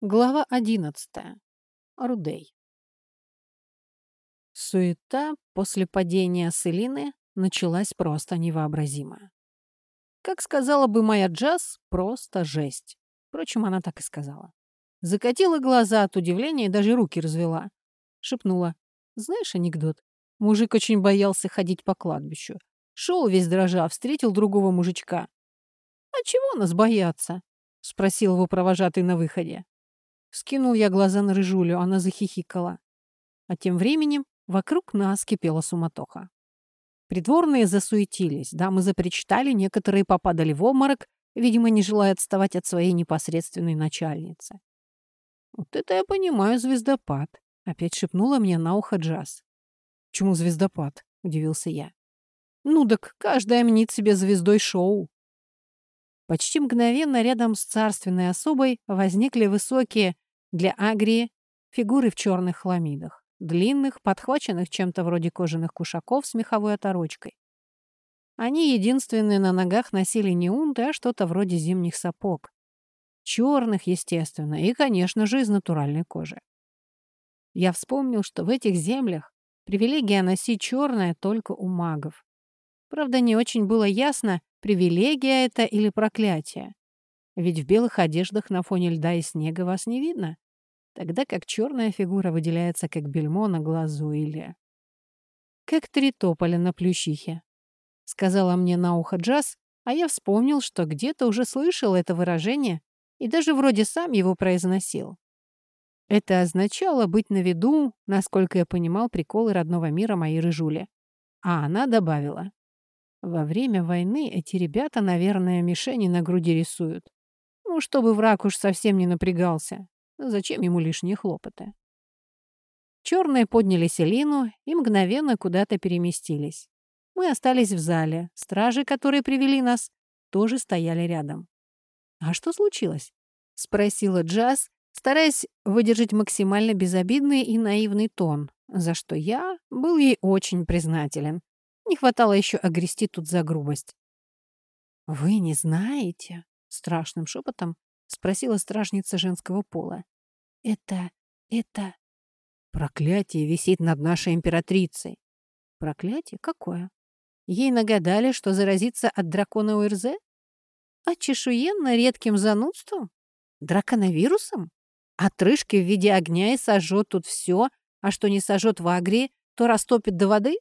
Глава одиннадцатая. Рудей. Суета после падения Селины началась просто невообразимая. Как сказала бы моя Джаз, просто жесть. Впрочем, она так и сказала. Закатила глаза от удивления и даже руки развела. Шепнула. Знаешь анекдот? Мужик очень боялся ходить по кладбищу. Шел весь дрожа, встретил другого мужичка. «А чего нас бояться?» — спросил его провожатый на выходе. Скинул я глаза на рыжулю, она захихикала. А тем временем вокруг нас кипела суматоха. Придворные засуетились, дамы запричитали, некоторые попадали в обморок, видимо, не желая отставать от своей непосредственной начальницы. «Вот это я понимаю звездопад», — опять шепнула мне на ухо Джаз. «Чему звездопад?» — удивился я. «Ну так каждая мнит себе звездой шоу». Почти мгновенно рядом с царственной особой возникли высокие для агрии фигуры в черных хламидах, длинных, подхваченных чем-то вроде кожаных кушаков с меховой оторочкой. Они единственные на ногах носили не унты, а что-то вроде зимних сапог. Черных, естественно, и, конечно же, из натуральной кожи. Я вспомнил, что в этих землях привилегия носить черное только у магов. Правда, не очень было ясно, привилегия это или проклятие. Ведь в белых одеждах на фоне льда и снега вас не видно, тогда как черная фигура выделяется как бельмо на глазу или... «Как три тополя на плющихе», — сказала мне на ухо Джаз, а я вспомнил, что где-то уже слышал это выражение и даже вроде сам его произносил. Это означало быть на виду, насколько я понимал приколы родного мира моей рыжули. А она добавила. Во время войны эти ребята, наверное, мишени на груди рисуют. Ну, чтобы враг уж совсем не напрягался. Зачем ему лишние хлопоты? Черные подняли Селину и мгновенно куда-то переместились. Мы остались в зале. Стражи, которые привели нас, тоже стояли рядом. «А что случилось?» — спросила Джаз, стараясь выдержать максимально безобидный и наивный тон, за что я был ей очень признателен. Не хватало еще огрести тут за грубость. «Вы не знаете?» Страшным шепотом спросила стражница женского пола. «Это... это...» «Проклятие висит над нашей императрицей». «Проклятие? Какое?» Ей нагадали, что заразиться от дракона УРЗ? А чешуенно редким занудством? Драконовирусом? Отрыжки в виде огня и сожжет тут все, а что не сожжет в Агрии, то растопит до воды?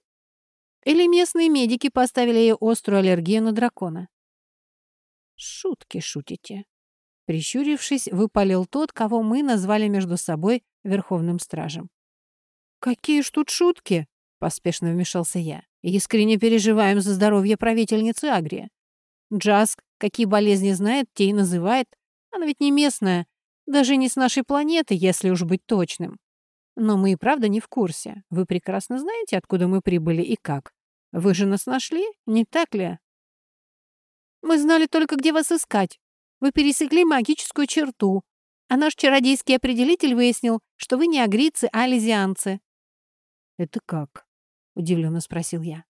Или местные медики поставили ей острую аллергию на дракона? «Шутки шутите». Прищурившись, выпалил тот, кого мы назвали между собой Верховным Стражем. «Какие ж тут шутки?» — поспешно вмешался я. «Искренне переживаем за здоровье правительницы Агрия. Джаск какие болезни знает, те и называет. Она ведь не местная, даже не с нашей планеты, если уж быть точным. Но мы и правда не в курсе. Вы прекрасно знаете, откуда мы прибыли и как. Вы же нас нашли, не так ли?» Мы знали только, где вас искать. Вы пересекли магическую черту, а наш чародейский определитель выяснил, что вы не агрицы, а лизианцы». «Это как?» — удивленно спросил я.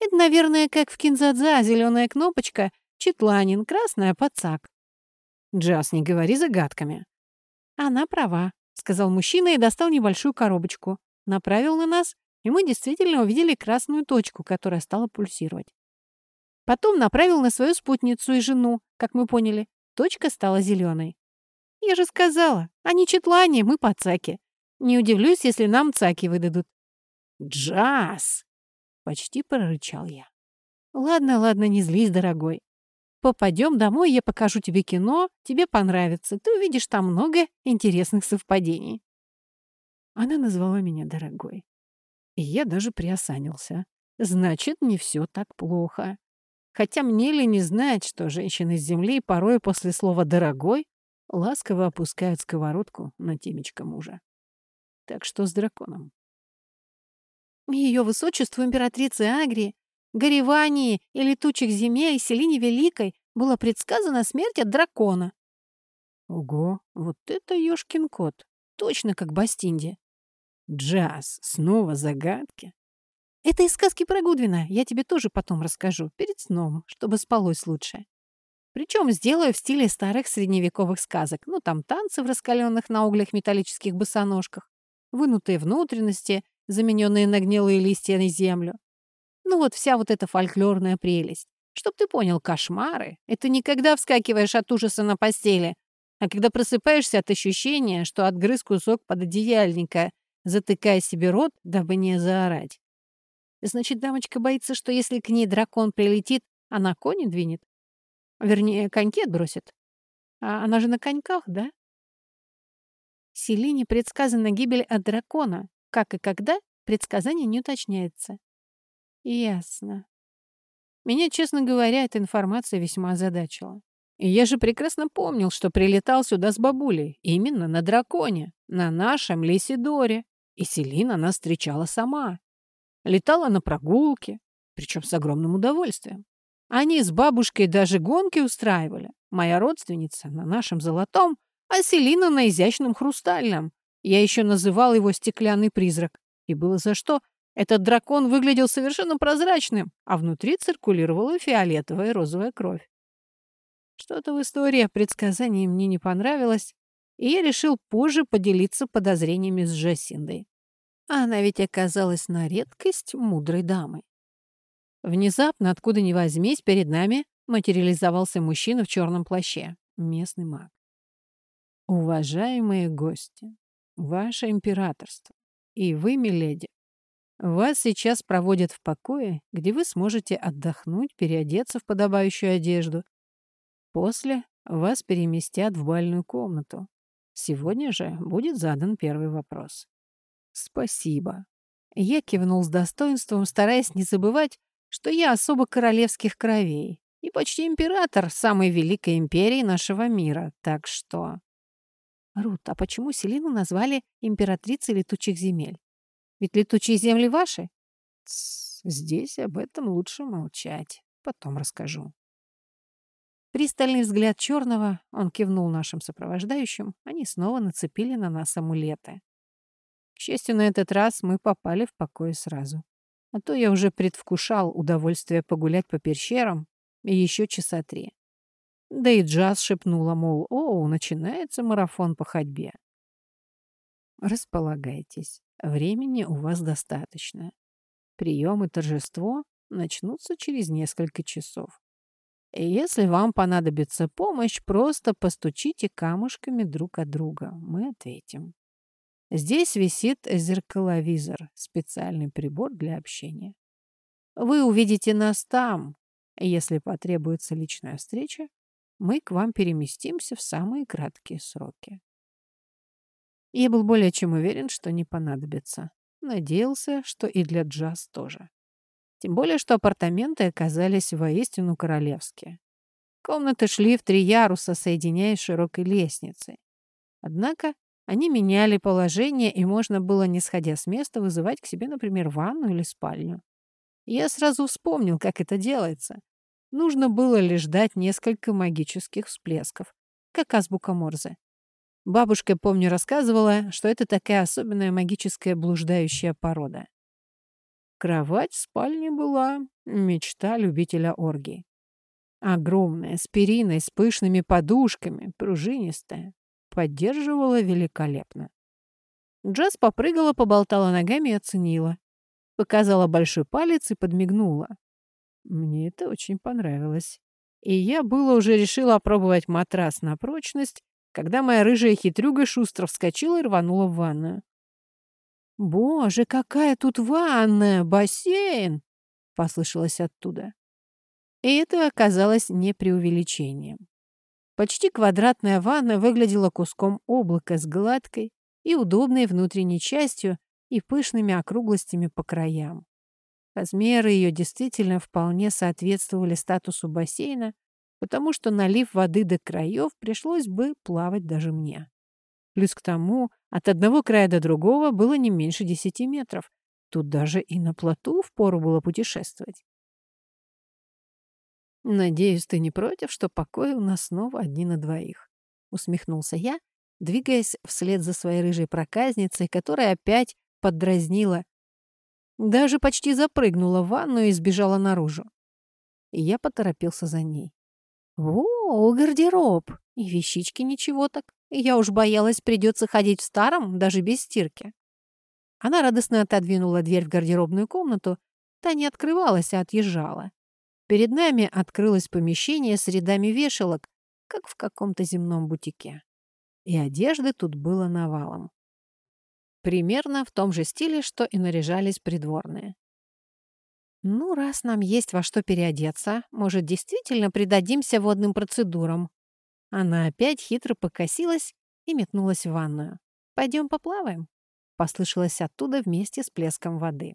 «Это, наверное, как в Кинзадза, зеленая кнопочка, Четланин, красная пацак». «Джаз, не говори загадками». «Она права», — сказал мужчина и достал небольшую коробочку. Направил на нас, и мы действительно увидели красную точку, которая стала пульсировать. Потом направил на свою спутницу и жену, как мы поняли. Точка стала зеленой. Я же сказала, они четлане, мы пацаки. Не удивлюсь, если нам цаки выдадут. Джаз! Почти прорычал я. Ладно, ладно, не злись, дорогой. Попадем домой, я покажу тебе кино, тебе понравится. Ты увидишь там много интересных совпадений. Она назвала меня дорогой. И я даже приосанился. Значит, не все так плохо. Хотя мне ли не знать, что женщины с земли порой после слова «дорогой» ласково опускают сковородку на темечко мужа. Так что с драконом? Ее высочеству императрицы Агрии, горевании и летучих земель Селине Великой была предсказана смерть от дракона. Ого, вот это ёшкин кот. Точно как Бастинди. Джаз, снова загадки. Это из сказки про Гудвина. Я тебе тоже потом расскажу, перед сном, чтобы спалось лучше. Причем сделаю в стиле старых средневековых сказок. Ну, там танцы в раскаленных на углях металлических босоножках, вынутые внутренности, замененные на гнилые листья на землю. Ну вот вся вот эта фольклорная прелесть. Чтоб ты понял, кошмары — это не вскакиваешь от ужаса на постели, а когда просыпаешься от ощущения, что отгрыз кусок пододеяльника, затыкая себе рот, дабы не заорать. Значит, дамочка боится, что если к ней дракон прилетит, она кони двинет? Вернее, коньки отбросит. А она же на коньках, да? Селине предсказана гибель от дракона. Как и когда, предсказание не уточняется. Ясно. Меня, честно говоря, эта информация весьма озадачила. И я же прекрасно помнил, что прилетал сюда с бабулей. Именно на драконе, на нашем Лисидоре. И Селина нас встречала сама. Летала на прогулки, причем с огромным удовольствием. Они с бабушкой даже гонки устраивали. Моя родственница на нашем золотом, а Селина на изящном хрустальном. Я еще называл его «стеклянный призрак». И было за что. Этот дракон выглядел совершенно прозрачным, а внутри циркулировала фиолетовая и розовая кровь. Что-то в истории предсказании мне не понравилось, и я решил позже поделиться подозрениями с Джасиндой. А она ведь оказалась на редкость мудрой дамой. Внезапно, откуда ни возьмись, перед нами материализовался мужчина в черном плаще. Местный маг. Уважаемые гости, ваше императорство и вы, миледи, вас сейчас проводят в покое, где вы сможете отдохнуть, переодеться в подобающую одежду. После вас переместят в бальную комнату. Сегодня же будет задан первый вопрос. Спасибо. Я кивнул с достоинством, стараясь не забывать, что я особо королевских кровей и почти император самой великой империи нашего мира, так что... Рут, а почему Селину назвали императрицей летучих земель? Ведь летучие земли ваши? Тс, здесь об этом лучше молчать. Потом расскажу. Пристальный взгляд черного, он кивнул нашим сопровождающим, они снова нацепили на нас амулеты. К счастью, на этот раз мы попали в покой сразу. А то я уже предвкушал удовольствие погулять по пещерам и еще часа три. Да и Джаз шепнула, мол, о, начинается марафон по ходьбе. Располагайтесь. Времени у вас достаточно. Прием и торжество начнутся через несколько часов. Если вам понадобится помощь, просто постучите камушками друг от друга. Мы ответим. Здесь висит зеркаловизор, специальный прибор для общения. Вы увидите нас там. Если потребуется личная встреча, мы к вам переместимся в самые краткие сроки. Я был более чем уверен, что не понадобится. Надеялся, что и для Джаз тоже. Тем более, что апартаменты оказались воистину королевские. Комнаты шли в три яруса, соединяясь широкой лестницей. Однако они меняли положение, и можно было, не сходя с места, вызывать к себе, например, ванну или спальню. Я сразу вспомнил, как это делается. Нужно было лишь дать несколько магических всплесков, как азбука Морзе. Бабушка, помню, рассказывала, что это такая особенная магическая блуждающая порода. Кровать в спальне была мечта любителя оргии. Огромная, с периной, с пышными подушками, пружинистая поддерживала великолепно. Джаз попрыгала, поболтала ногами и оценила. Показала большой палец и подмигнула. Мне это очень понравилось. И я было уже решила опробовать матрас на прочность, когда моя рыжая хитрюга шустро вскочила и рванула в ванную. «Боже, какая тут ванная! Бассейн!» — послышалось оттуда. И это оказалось не преувеличением. Почти квадратная ванна выглядела куском облака с гладкой и удобной внутренней частью и пышными округлостями по краям. Размеры ее действительно вполне соответствовали статусу бассейна, потому что, налив воды до краев, пришлось бы плавать даже мне. Плюс к тому, от одного края до другого было не меньше десяти метров. Тут даже и на плоту впору было путешествовать. «Надеюсь, ты не против, что покои у нас снова одни на двоих?» Усмехнулся я, двигаясь вслед за своей рыжей проказницей, которая опять поддразнила. Даже почти запрыгнула в ванну и сбежала наружу. И я поторопился за ней. Во, гардероб! И вещички ничего так. Я уж боялась, придется ходить в старом, даже без стирки. Она радостно отодвинула дверь в гардеробную комнату. Та не открывалась, а отъезжала. Перед нами открылось помещение с рядами вешалок, как в каком-то земном бутике. И одежды тут было навалом. Примерно в том же стиле, что и наряжались придворные. «Ну, раз нам есть во что переодеться, может, действительно придадимся водным процедурам?» Она опять хитро покосилась и метнулась в ванную. «Пойдем поплаваем?» Послышалось оттуда вместе с плеском воды.